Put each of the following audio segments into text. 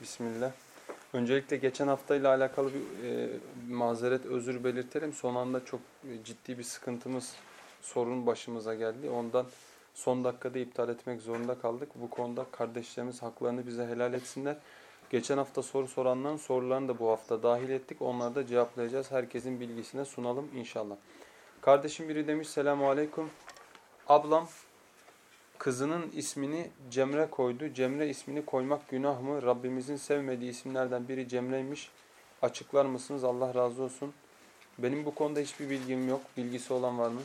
Bismillah. Öncelikle geçen haftayla alakalı bir e, mazeret, özür belirtelim. Son anda çok e, ciddi bir sıkıntımız, sorun başımıza geldi. Ondan son dakikada iptal etmek zorunda kaldık. Bu konuda kardeşlerimiz haklarını bize helal etsinler. Geçen hafta soru soranların sorularını da bu hafta dahil ettik. Onları da cevaplayacağız. Herkesin bilgisine sunalım inşallah. Kardeşim biri demiş selamu aleyküm. Ablam kızının ismini Cemre koydu. Cemre ismini koymak günah mı? Rabbimizin sevmediği isimlerden biri Cemre'ymiş. Açıklar mısınız? Allah razı olsun. Benim bu konuda hiçbir bilgim yok. Bilgisi olan var mı?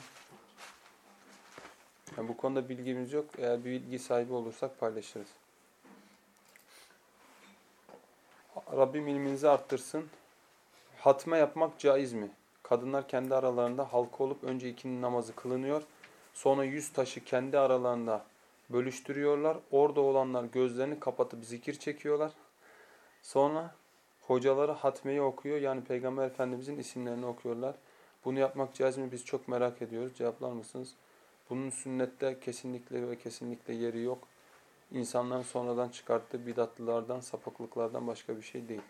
Yani bu konuda bilgimiz yok. Eğer bir bilgi sahibi olursak paylaşırız. Rabbim ilminizi arttırsın. Hatme yapmak caiz mi? Kadınlar kendi aralarında halka olup önce ikinin namazı kılınıyor. Sonra yüz taşı kendi aralarında bölüştürüyorlar. Orada olanlar gözlerini kapatıp zikir çekiyorlar. Sonra hocaları hatmeyi okuyor. Yani Peygamber Efendimizin isimlerini okuyorlar. Bunu yapmak caiz mi? Biz çok merak ediyoruz. Cevaplar mısınız? Bunun sünnette kesinlikle ve kesinlikle yeri yok. İnsanların sonradan çıkarttığı bidatlılardan, sapıklıklardan başka bir şey değil.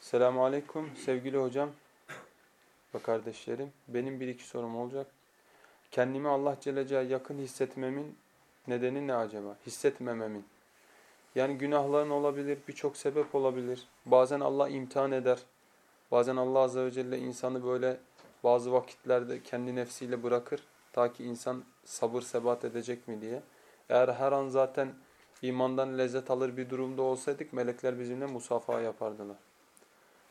Selamun Aleyküm sevgili hocam ve kardeşlerim. Benim bir iki sorum olacak. Kendimi Allah Celle Celaluhu'ya yakın hissetmemin nedeni ne acaba? Hissetmememin. Yani günahların olabilir, birçok sebep olabilir. Bazen Allah imtihan eder. Bazen Allah Azze ve Celle insanı böyle bazı vakitlerde kendi nefsiyle bırakır. Ta ki insan sabır sebat edecek mi diye. Eğer her an zaten imandan lezzet alır bir durumda olsaydık melekler bizimle musafaha yapardılar.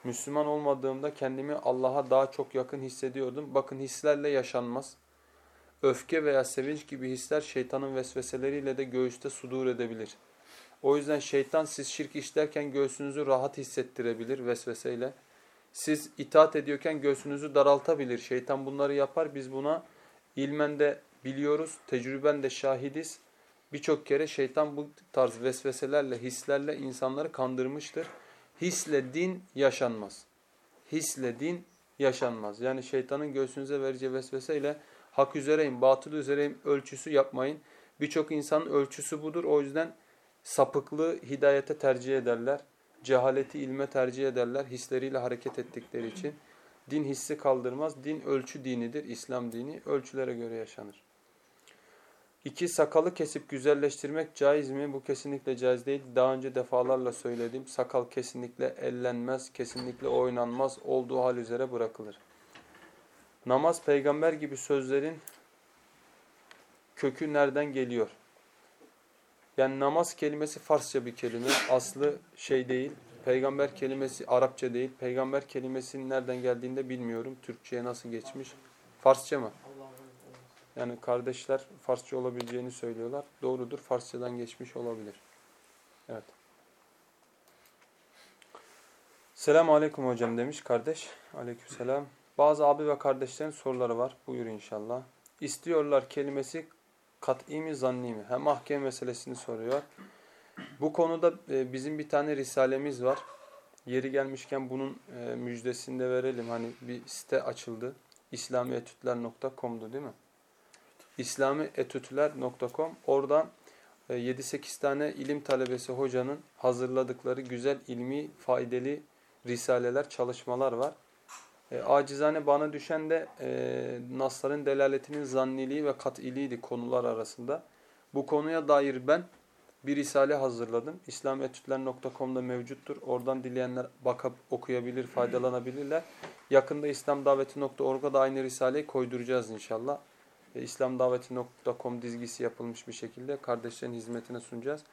Müslüman olmadığımda kendimi Allah'a daha çok yakın hissediyordum. Bakın hislerle yaşanmaz. Öfke veya sevinç gibi hisler şeytanın vesveseleriyle de göğüste sudur edebilir. O yüzden şeytan siz şirk işlerken göğsünüzü rahat hissettirebilir vesveseyle. Siz itaat ediyorken göğsünüzü daraltabilir. Şeytan bunları yapar. Biz buna ilmen de biliyoruz, tecrüben de şahidiz. Birçok kere şeytan bu tarz vesveselerle, hislerle insanları kandırmıştır. Hisle din yaşanmaz. Hisle din yaşanmaz. Yani şeytanın göğsünüze vereceği vesveseyle hak üzereyim, batıl üzereyim ölçüsü yapmayın. Birçok insanın ölçüsü budur. O yüzden sapıklığı hidayete tercih ederler. Cehaleti ilme tercih ederler hisleriyle hareket ettikleri için. Din hissi kaldırmaz. Din ölçü dinidir. İslam dini ölçülere göre yaşanır. İki, sakalı kesip güzelleştirmek caiz mi? Bu kesinlikle caiz değil. Daha önce defalarla söyledim. Sakal kesinlikle ellenmez, kesinlikle oynanmaz, olduğu hal üzere bırakılır. Namaz peygamber gibi sözlerin kökü nereden geliyor? Yani namaz kelimesi Farsça bir kelime. Aslı şey değil. Peygamber kelimesi Arapça değil. Peygamber kelimesinin nereden geldiğini de bilmiyorum. Türkçe'ye nasıl geçmiş? Farsça mı? Yani kardeşler Farsça olabileceğini söylüyorlar. Doğrudur. Farsçadan geçmiş olabilir. Evet. Selamun Aleyküm hocam demiş kardeş. Aleykümselam. Bazı abi ve kardeşlerin soruları var. Buyur inşallah. İstiyorlar kelimesi kat'i mi zanni mi? Hem mahkeme meselesini soruyor. Bu konuda e, bizim bir tane risalemiz var. Yeri gelmişken bunun e, müjdesini de verelim. Hani bir site açıldı. İslamietütler.com'du değil mi? İslamietütler.com Oradan 7-8 e, tane ilim talebesi hocanın hazırladıkları güzel ilmi faydalı risaleler, çalışmalar var. E, acizane bana düşen de e, nasların delaletinin zanniliği ve kat'iliğiydi konular arasında. Bu konuya dair ben bir risale hazırladım. İslametütler.com'da mevcuttur. Oradan dileyenler bakıp okuyabilir, faydalanabilirler. Yakında İslamdaveti.org'a da aynı risaleyi koyduracağız inşallah. E, İslamdaveti.com dizgisi yapılmış bir şekilde kardeşlerin hizmetine sunacağız.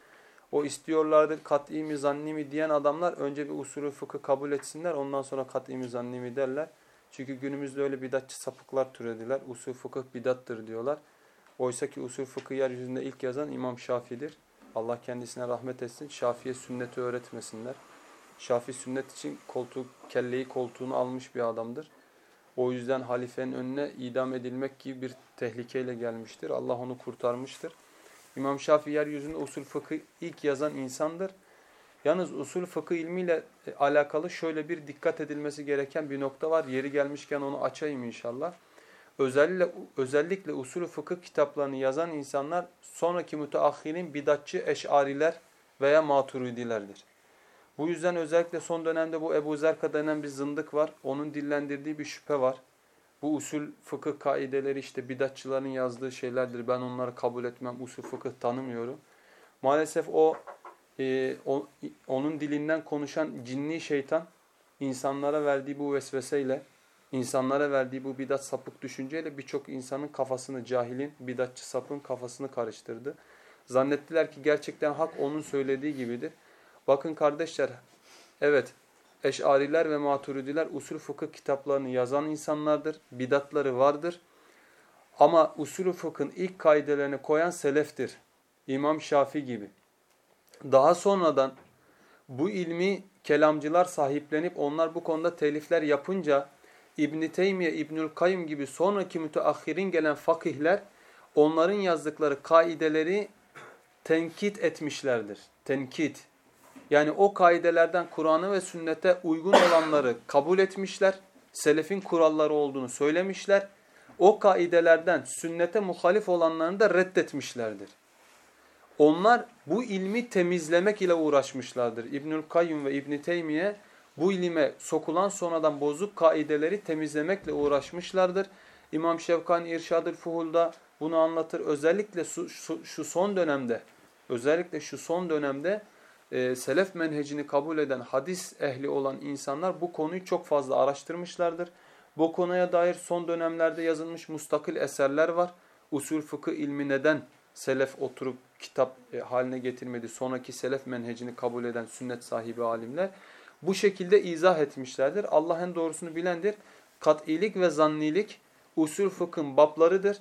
O istiyorlardır kat'i mi zanni mi diyen adamlar önce bir usulü fıkı kabul etsinler ondan sonra kat'i mi zanni mi derler. Çünkü günümüzde öyle bidatçı sapıklar türediler. Usul fıkıh bidattır diyorlar. Oysa ki usul fıkıh yeryüzünde ilk yazan İmam Şafii'dir. Allah kendisine rahmet etsin. Şafi'ye sünneti öğretmesinler. Şafi sünnet için koltuk, kelleyi koltuğunu almış bir adamdır. O yüzden halifenin önüne idam edilmek gibi bir tehlikeyle gelmiştir. Allah onu kurtarmıştır. İmam Şafii yeryüzünde usul fıkı ilk yazan insandır. Yalnız usul fıkıh ilmiyle e, alakalı şöyle bir dikkat edilmesi gereken bir nokta var. Yeri gelmişken onu açayım inşallah. Özellikle, özellikle usul fıkıh kitaplarını yazan insanlar sonraki müteahhirin bidatçı eşariler veya maturidilerdir. Bu yüzden özellikle son dönemde bu Ebu Zerka denen bir zındık var. Onun dillendirdiği bir şüphe var. Bu usul fıkıh kaideleri işte bidatçıların yazdığı şeylerdir. Ben onları kabul etmem. Usul fıkıh tanımıyorum. Maalesef o, e, o onun dilinden konuşan cinni şeytan insanlara verdiği bu vesveseyle, insanlara verdiği bu bidat sapık düşünceyle birçok insanın kafasını, cahilin, bidatçı sapın kafasını karıştırdı. Zannettiler ki gerçekten hak onun söylediği gibidir. Bakın kardeşler, evet Eş'ariler ve Maturidiler usul fıkıh kitaplarını yazan insanlardır. Bidatları vardır. Ama usul fıkhın ilk kaidelerini koyan seleftir. İmam Şafi gibi. Daha sonradan bu ilmi kelamcılar sahiplenip onlar bu konuda telifler yapınca İbn Teymiye, İbnül Kayyum gibi sonraki müteahhirin gelen fakihler onların yazdıkları kaideleri tenkit etmişlerdir. Tenkit. Yani o kaidelerden Kur'an'a ve sünnete uygun olanları kabul etmişler. Selefin kuralları olduğunu söylemişler. O kaidelerden sünnete muhalif olanlarını da reddetmişlerdir. Onlar bu ilmi temizlemek ile uğraşmışlardır. İbnül Kayyum ve İbn Teymiye bu ilime sokulan sonradan bozuk kaideleri temizlemekle uğraşmışlardır. İmam Şevkani İrşad-ül Fuhul'da bunu anlatır. Özellikle şu, şu, şu son dönemde, özellikle şu son dönemde e, selef menhecini kabul eden hadis ehli olan insanlar bu konuyu çok fazla araştırmışlardır. Bu konuya dair son dönemlerde yazılmış mustakil eserler var. Usul fıkıh ilmi neden selef oturup kitap e, haline getirmedi, sonraki selef menhecini kabul eden sünnet sahibi alimler bu şekilde izah etmişlerdir. Allah en doğrusunu bilendir. Kat'ilik ve zannilik usul fıkhın bablarıdır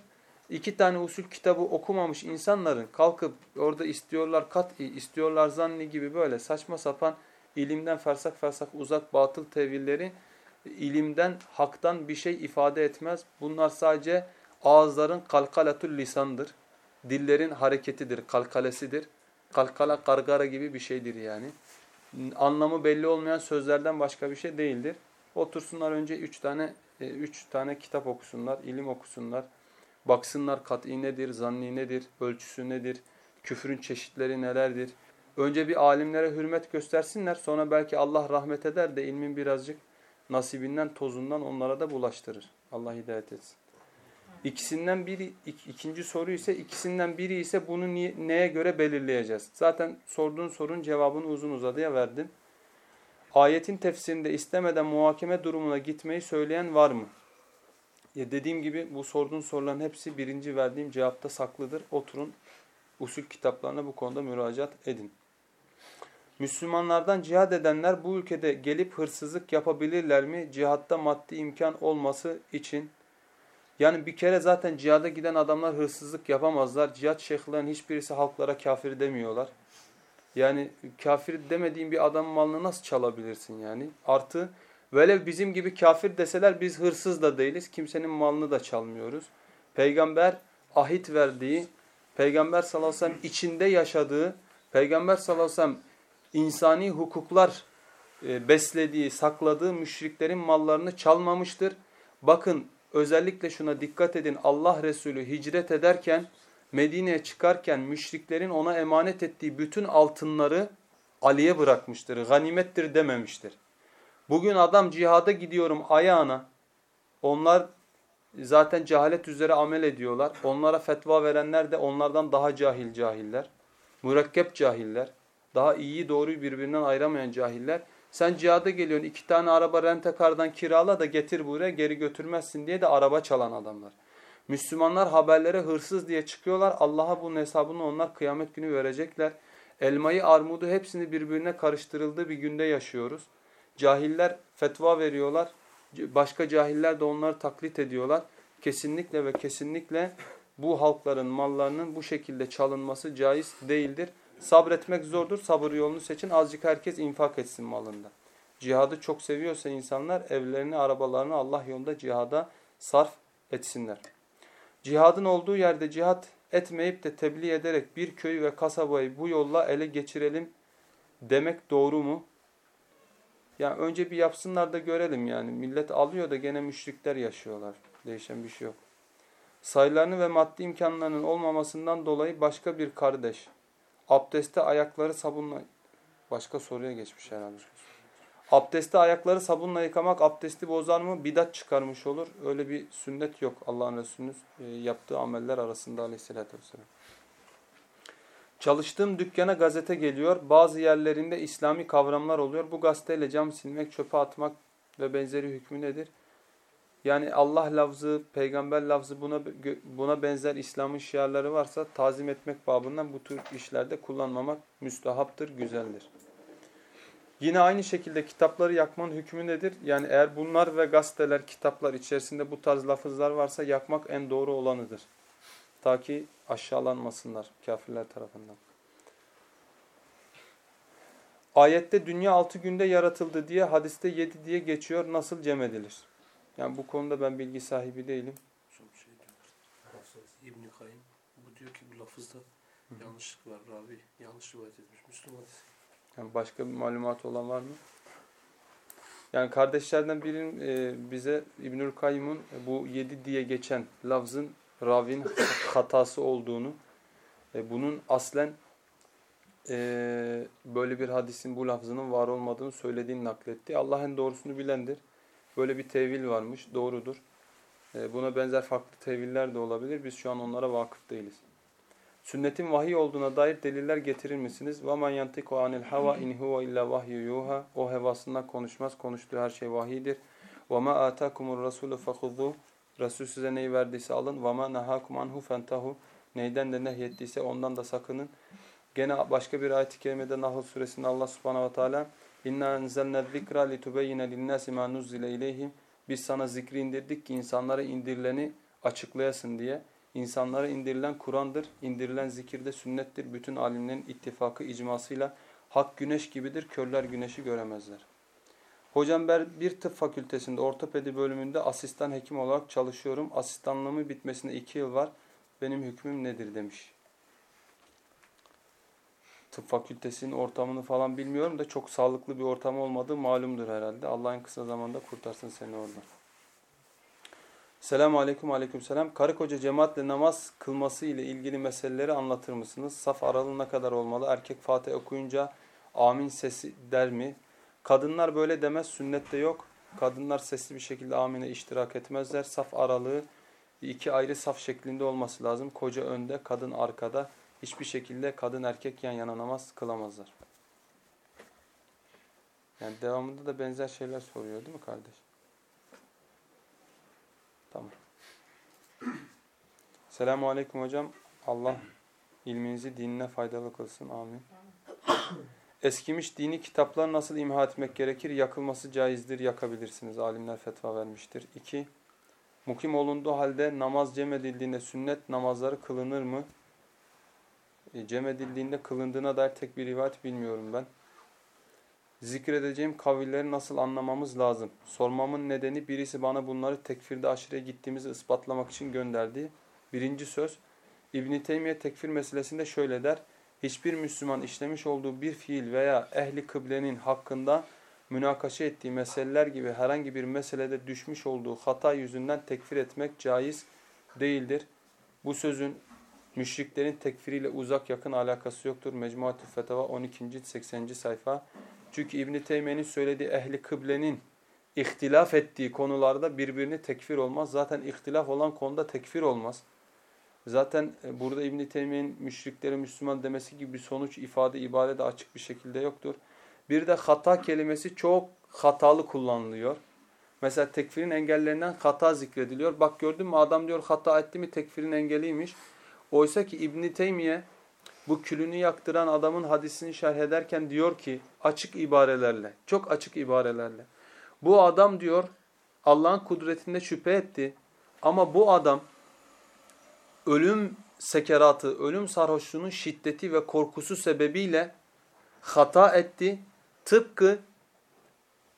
iki tane usul kitabı okumamış insanların kalkıp orada istiyorlar kat'i, istiyorlar zanni gibi böyle saçma sapan ilimden fersak fersak uzak batıl tevilleri ilimden, haktan bir şey ifade etmez. Bunlar sadece ağızların kalkalatül lisandır. Dillerin hareketidir, kalkalesidir. Kalkala kargara gibi bir şeydir yani. Anlamı belli olmayan sözlerden başka bir şey değildir. Otursunlar önce üç tane, e, üç tane kitap okusunlar, ilim okusunlar. Baksınlar kat'i nedir, zanni nedir, ölçüsü nedir, küfrün çeşitleri nelerdir. Önce bir alimlere hürmet göstersinler sonra belki Allah rahmet eder de ilmin birazcık nasibinden tozundan onlara da bulaştırır. Allah hidayet etsin. İkisinden biri, ikinci soru ise ikisinden biri ise bunu niye, neye göre belirleyeceğiz? Zaten sorduğun sorun cevabını uzun uzadıya verdim. Ayetin tefsirinde istemeden muhakeme durumuna gitmeyi söyleyen var mı? Ya dediğim gibi bu sorduğun soruların hepsi birinci verdiğim cevapta saklıdır. Oturun usul kitaplarına bu konuda müracaat edin. Müslümanlardan cihad edenler bu ülkede gelip hırsızlık yapabilirler mi? Cihatta maddi imkan olması için. Yani bir kere zaten cihada giden adamlar hırsızlık yapamazlar. Cihad şeyhlerin hiçbirisi halklara kafir demiyorlar. Yani kafir demediğin bir adamın malını nasıl çalabilirsin yani? Artı Velev bizim gibi kafir deseler biz hırsız da değiliz. Kimsenin malını da çalmıyoruz. Peygamber ahit verdiği, Peygamber sallallahu aleyhi ve sellem içinde yaşadığı, Peygamber sallallahu aleyhi ve sellem insani hukuklar e, beslediği, sakladığı müşriklerin mallarını çalmamıştır. Bakın özellikle şuna dikkat edin. Allah Resulü hicret ederken, Medine'ye çıkarken müşriklerin ona emanet ettiği bütün altınları Ali'ye bırakmıştır. Ganimettir dememiştir. Bugün adam cihada gidiyorum ayağına. Onlar zaten cehalet üzere amel ediyorlar. Onlara fetva verenler de onlardan daha cahil cahiller. Mürekkep cahiller. Daha iyi doğruyu birbirinden ayıramayan cahiller. Sen cihada geliyorsun iki tane araba rentekardan kirala da getir buraya geri götürmezsin diye de araba çalan adamlar. Müslümanlar haberlere hırsız diye çıkıyorlar. Allah'a bunun hesabını onlar kıyamet günü verecekler. Elmayı, armudu hepsini birbirine karıştırıldığı bir günde yaşıyoruz. Cahiller fetva veriyorlar. Başka cahiller de onları taklit ediyorlar. Kesinlikle ve kesinlikle bu halkların mallarının bu şekilde çalınması caiz değildir. Sabretmek zordur. Sabır yolunu seçin. Azıcık herkes infak etsin malında. Cihadı çok seviyorsa insanlar evlerini, arabalarını Allah yolunda cihada sarf etsinler. Cihadın olduğu yerde cihat etmeyip de tebliğ ederek bir köyü ve kasabayı bu yolla ele geçirelim demek doğru mu? Yani önce bir yapsınlar da görelim yani. Millet alıyor da gene müşrikler yaşıyorlar. Değişen bir şey yok. Sayılarını ve maddi imkanlarının olmamasından dolayı başka bir kardeş Abdeste ayakları sabunla başka soruya geçmiş herhalde. Abdeste ayakları sabunla yıkamak abdesti bozar mı? Bidat çıkarmış olur. Öyle bir sünnet yok Allah'ın Resulü'nün e, yaptığı ameller arasında aleyhissalatü vesselam. Çalıştığım dükkana gazete geliyor. Bazı yerlerinde İslami kavramlar oluyor. Bu gazeteyle cam silmek, çöpe atmak ve benzeri hükmü nedir? Yani Allah lafzı, peygamber lafzı buna buna benzer İslam'ın şiarları varsa tazim etmek babından bu tür işlerde kullanmamak müstahaptır, güzeldir. Yine aynı şekilde kitapları yakmanın hükmü nedir? Yani eğer bunlar ve gazeteler, kitaplar içerisinde bu tarz lafızlar varsa yakmak en doğru olanıdır. Ta ki aşağılanmasınlar kafirler tarafından. Ayette dünya altı günde yaratıldı diye hadiste yedi diye geçiyor. Nasıl cem edilir? Yani bu konuda ben bilgi sahibi değilim. Son şey diyorlar. İbn-i Kayyım bu diyor ki bu lafızda yanlışlık var. Ravi yanlış rivayet etmiş. Müslüman hadisi. Yani başka bir malumat olan var mı? Yani kardeşlerden birinin e, bize İbnül Kayyım'ın bu yedi diye geçen lafzın ravin hatası olduğunu, e, bunun aslen e, böyle bir hadisin bu lafzının var olmadığını söylediğini nakletti. Allah en doğrusunu bilendir. Böyle bir tevil varmış, doğrudur. E, buna benzer farklı teviller de olabilir. Biz şu an onlara vakıf değiliz. Sünnetin vahiy olduğuna dair deliller getirir misiniz? وَمَنْ يَنْتِقُ عَنِ الْحَوَى اِنْ هُوَ اِلَّا وَحْيُ يُوهَا O hevasından konuşmaz, konuştuğu her şey vahidir. وَمَا آتَاكُمُ الرَّسُولُ فَخُذُّهُ Resul size neyi verdiyse alın. وَمَا نَهَاكُمْ عَنْهُ فَانْتَهُ Neyden de nehyettiyse ondan da sakının. Gene başka bir ayet-i kerimede Nahl suresinde Allah subhanahu ve teala İnna enzelne zikra litubeyyine linnâsi mâ nuzzile ileyhim Biz sana zikri indirdik ki insanlara indirileni açıklayasın diye. İnsanlara indirilen Kur'an'dır, indirilen zikir de sünnettir. Bütün alimlerin ittifakı, icmasıyla hak güneş gibidir, körler güneşi göremezler. Hocam ben bir tıp fakültesinde ortopedi bölümünde asistan hekim olarak çalışıyorum. Asistanlığımın bitmesine iki yıl var. Benim hükmüm nedir demiş. Tıp fakültesinin ortamını falan bilmiyorum da çok sağlıklı bir ortam olmadığı malumdur herhalde. Allah en kısa zamanda kurtarsın seni oradan. Selamun Aleyküm Aleyküm Selam. Karı koca cemaatle namaz kılması ile ilgili meseleleri anlatır mısınız? Saf aralığı ne kadar olmalı? Erkek Fatih okuyunca amin sesi der mi? Kadınlar böyle demez. Sünnette yok. Kadınlar sesli bir şekilde amine iştirak etmezler. Saf aralığı iki ayrı saf şeklinde olması lazım. Koca önde, kadın arkada. Hiçbir şekilde kadın erkek yan yana namaz kılamazlar. Yani devamında da benzer şeyler soruyor değil mi kardeş? Tamam. Selamun Aleyküm hocam. Allah ilminizi dinine faydalı kılsın. Amin. Eskimiş dini kitaplar nasıl imha etmek gerekir? Yakılması caizdir, yakabilirsiniz. Alimler fetva vermiştir. 2. Mukim olunduğu halde namaz cem edildiğinde sünnet namazları kılınır mı? E, cem edildiğinde kılındığına dair tek bir rivayet bilmiyorum ben. Zikredeceğim kavilleri nasıl anlamamız lazım? Sormamın nedeni birisi bana bunları tekfirde aşırıya gittiğimizi ispatlamak için gönderdi. Birinci söz, İbn-i Teymiye tekfir meselesinde şöyle der. Hiçbir Müslüman işlemiş olduğu bir fiil veya ehli kıblenin hakkında münakaşa ettiği meseleler gibi herhangi bir meselede düşmüş olduğu hata yüzünden tekfir etmek caiz değildir. Bu sözün müşriklerin tekfiriyle uzak yakın alakası yoktur. Mecmuatü Fetava 12. 80. sayfa. Çünkü İbn-i Teymiye'nin söylediği ehli kıblenin ihtilaf ettiği konularda birbirini tekfir olmaz. Zaten ihtilaf olan konuda tekfir olmaz. Zaten e, burada İbn-i Teymiye'nin müşriklere Müslüman demesi gibi bir sonuç ifade ibare de açık bir şekilde yoktur. Bir de hata kelimesi çok hatalı kullanılıyor. Mesela tekfirin engellerinden hata zikrediliyor. Bak gördün mü adam diyor hata etti mi tekfirin engeliymiş. Oysa ki İbn Teymiye bu külünü yaktıran adamın hadisini şerh ederken diyor ki açık ibarelerle, çok açık ibarelerle. Bu adam diyor Allah'ın kudretinde şüphe etti ama bu adam ölüm sekeratı, ölüm sarhoşluğunun şiddeti ve korkusu sebebiyle hata etti. Tıpkı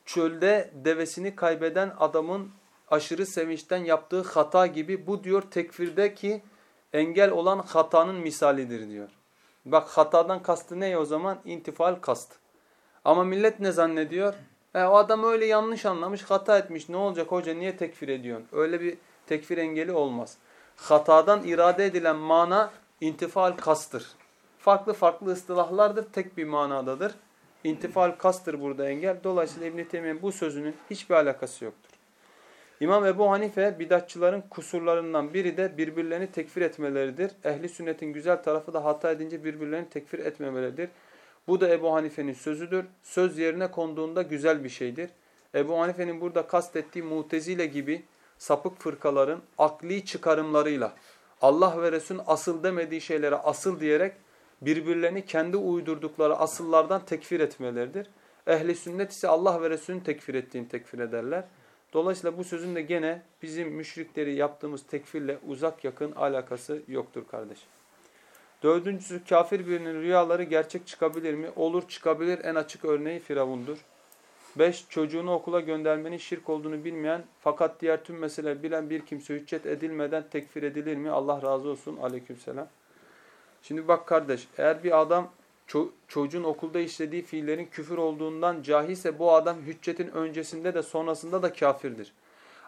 çölde devesini kaybeden adamın aşırı sevinçten yaptığı hata gibi bu diyor tekfirdeki engel olan hatanın misalidir diyor. Bak hatadan kastı ne o zaman? İntifal kast. Ama millet ne zannediyor? E, o adam öyle yanlış anlamış, hata etmiş. Ne olacak hoca niye tekfir ediyorsun? Öyle bir tekfir engeli olmaz. Hatadan irade edilen mana intifal kastır. farklı farklı ıstılahlardır. Tek bir manadadır. İntifal kastır burada engel. Dolayısıyla İbn-i bu sözünün hiçbir alakası yoktur. İmam Ebu Hanife bidatçıların kusurlarından biri de birbirlerini tekfir etmeleridir. Ehli sünnetin güzel tarafı da hata edince birbirlerini tekfir etmemeleridir. Bu da Ebu Hanife'nin sözüdür. Söz yerine konduğunda güzel bir şeydir. Ebu Hanife'nin burada kastettiği mutezile gibi sapık fırkaların akli çıkarımlarıyla Allah ve Resul'ün asıl demediği şeylere asıl diyerek birbirlerini kendi uydurdukları asıllardan tekfir etmeleridir. Ehli sünnet ise Allah ve Resul'ün tekfir ettiğini tekfir ederler. Dolayısıyla bu sözün de gene bizim müşrikleri yaptığımız tekfirle uzak yakın alakası yoktur kardeşim. Dördüncüsü kafir birinin rüyaları gerçek çıkabilir mi? Olur çıkabilir en açık örneği Firavundur. 5. Çocuğunu okula göndermenin şirk olduğunu bilmeyen fakat diğer tüm meseleleri bilen bir kimse hüccet edilmeden tekfir edilir mi? Allah razı olsun. Aleykümselam. Şimdi bak kardeş eğer bir adam ço çocuğun okulda işlediği fiillerin küfür olduğundan cahilse bu adam hüccetin öncesinde de sonrasında da kafirdir.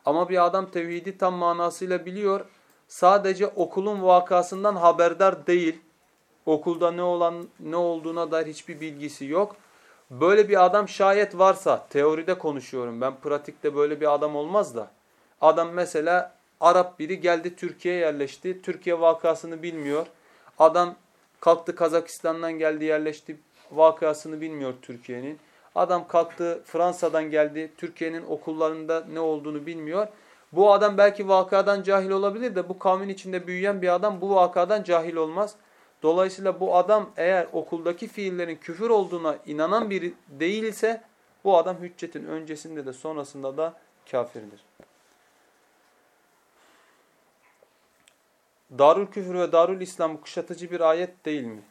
Ama bir adam tevhidi tam manasıyla biliyor. Sadece okulun vakasından haberdar değil. Okulda ne olan ne olduğuna dair hiçbir bilgisi yok. Böyle bir adam şayet varsa teoride konuşuyorum ben pratikte böyle bir adam olmaz da. Adam mesela Arap biri geldi Türkiye'ye yerleşti. Türkiye vakasını bilmiyor. Adam kalktı Kazakistan'dan geldi yerleşti vakasını bilmiyor Türkiye'nin. Adam kalktı Fransa'dan geldi Türkiye'nin okullarında ne olduğunu bilmiyor. Bu adam belki vakadan cahil olabilir de bu kavmin içinde büyüyen bir adam bu vakadan cahil olmaz. Dolayısıyla bu adam eğer okuldaki fiillerin küfür olduğuna inanan biri değilse bu adam hüccetin öncesinde de sonrasında da kafirdir. Darül küfür ve darül İslam kuşatıcı bir ayet değil mi?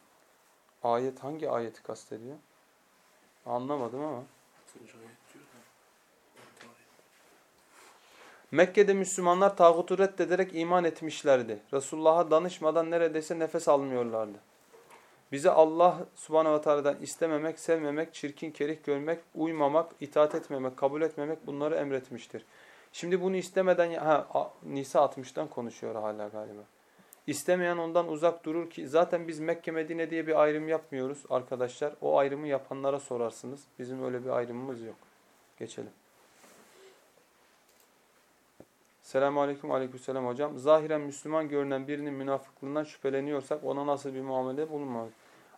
Ayet hangi ayeti kastediyor? Anlamadım ama. Mekke'de Müslümanlar tağutu reddederek iman etmişlerdi. Resulullah'a danışmadan neredeyse nefes almıyorlardı. Bize Allah subhanehu ve teala'dan istememek, sevmemek, çirkin kerih görmek, uymamak, itaat etmemek, kabul etmemek bunları emretmiştir. Şimdi bunu istemeden, ha, Nisa 60'tan konuşuyor hala galiba. İstemeyen ondan uzak durur ki zaten biz Mekke Medine diye bir ayrım yapmıyoruz arkadaşlar. O ayrımı yapanlara sorarsınız. Bizim öyle bir ayrımımız yok. Geçelim. Selamun Aleyküm Aleykümselam hocam. Zahiren Müslüman görünen birinin münafıklığından şüpheleniyorsak ona nasıl bir muamele bulunmalı?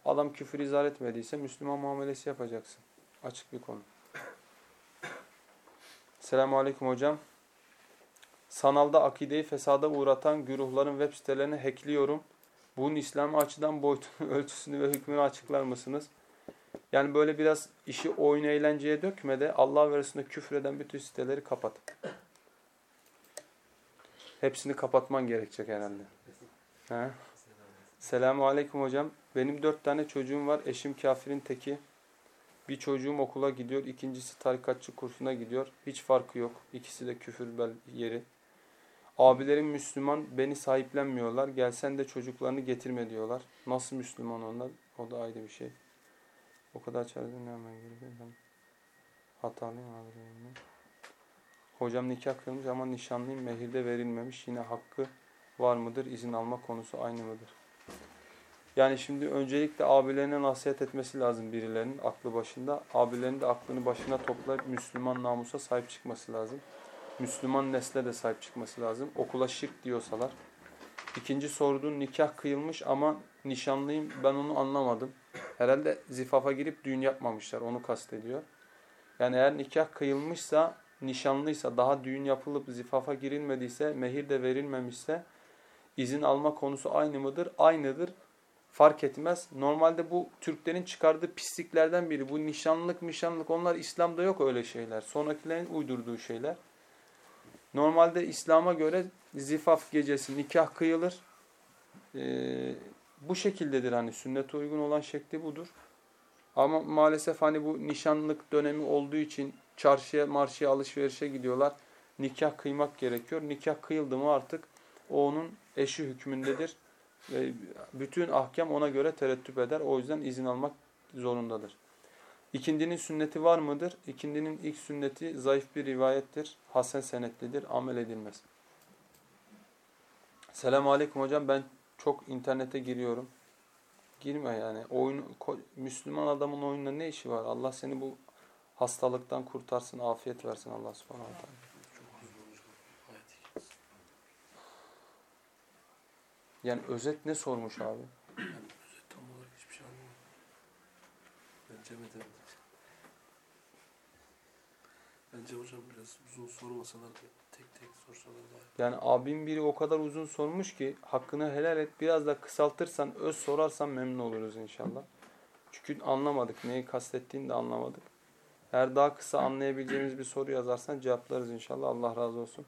Adam küfür izah etmediyse Müslüman muamelesi yapacaksın. Açık bir konu. Selamun Aleyküm hocam. Sanalda akideyi fesada uğratan güruhların web sitelerini hackliyorum. Bunun İslam açıdan boyutunu, ölçüsünü ve hükmünü açıklar mısınız? Yani böyle biraz işi oyun eğlenceye dökme de Allah ve Resulüne küfreden bütün siteleri kapat. Hepsini kapatman gerekecek herhalde. He? Selamun Aleyküm hocam. Benim dört tane çocuğum var. Eşim kafirin teki. Bir çocuğum okula gidiyor. ikincisi tarikatçı kursuna gidiyor. Hiç farkı yok. İkisi de küfür yeri. Abilerim Müslüman. Beni sahiplenmiyorlar. Gelsen de çocuklarını getirme diyorlar. Nasıl Müslüman onlar? O da ayrı bir şey. O kadar çaresiz ne hemen gerekiyor. Ben hatalıyım abilerimle. Hocam nikah kılmış ama nişanlıyım mehirde verilmemiş. Yine hakkı var mıdır? İzin alma konusu aynı mıdır? Yani şimdi öncelikle abilerine nasihat etmesi lazım birilerinin aklı başında. Abilerinin de aklını başına toplayıp Müslüman namusa sahip çıkması lazım. Müslüman nesle de sahip çıkması lazım. Okula şirk diyorsalar. İkinci sorduğun nikah kıyılmış ama nişanlıyım ben onu anlamadım. Herhalde zifafa girip düğün yapmamışlar onu kastediyor. Yani eğer nikah kıyılmışsa nişanlıysa, daha düğün yapılıp zifafa girilmediyse, mehir de verilmemişse izin alma konusu aynı mıdır? Aynıdır. Fark etmez. Normalde bu Türklerin çıkardığı pisliklerden biri. Bu nişanlık nişanlık onlar İslam'da yok öyle şeyler. Sonrakilerin uydurduğu şeyler. Normalde İslam'a göre zifaf gecesi nikah kıyılır. Ee, bu şekildedir hani sünnete uygun olan şekli budur. Ama maalesef hani bu nişanlık dönemi olduğu için çarşıya, marşıya, alışverişe gidiyorlar. Nikah kıymak gerekiyor. Nikah kıyıldı mı artık o onun eşi hükmündedir. Ve bütün ahkam ona göre terettüp eder. O yüzden izin almak zorundadır. İkindinin sünneti var mıdır? İkindinin ilk sünneti zayıf bir rivayettir. Hasen senetlidir. Amel edilmez. Selamun Aleyküm hocam. Ben çok internete giriyorum. Girme yani. Oyun, Müslüman adamın oyunla ne işi var? Allah seni bu hastalıktan kurtarsın, afiyet versin Allah subhanahu hikayesi. Yani özet ne sormuş abi? Özet tam olarak hiçbir şey anlamadım. Ben cem edemedim. Bence hocam biraz uzun sormasalar da tek tek sorsalar iyi. Yani abim biri o kadar uzun sormuş ki hakkını helal et. Biraz da kısaltırsan, öz sorarsan memnun oluruz inşallah. Çünkü anlamadık. Neyi kastettiğini de anlamadık. Eğer daha kısa anlayabileceğimiz bir soru yazarsan cevaplarız inşallah. Allah razı olsun.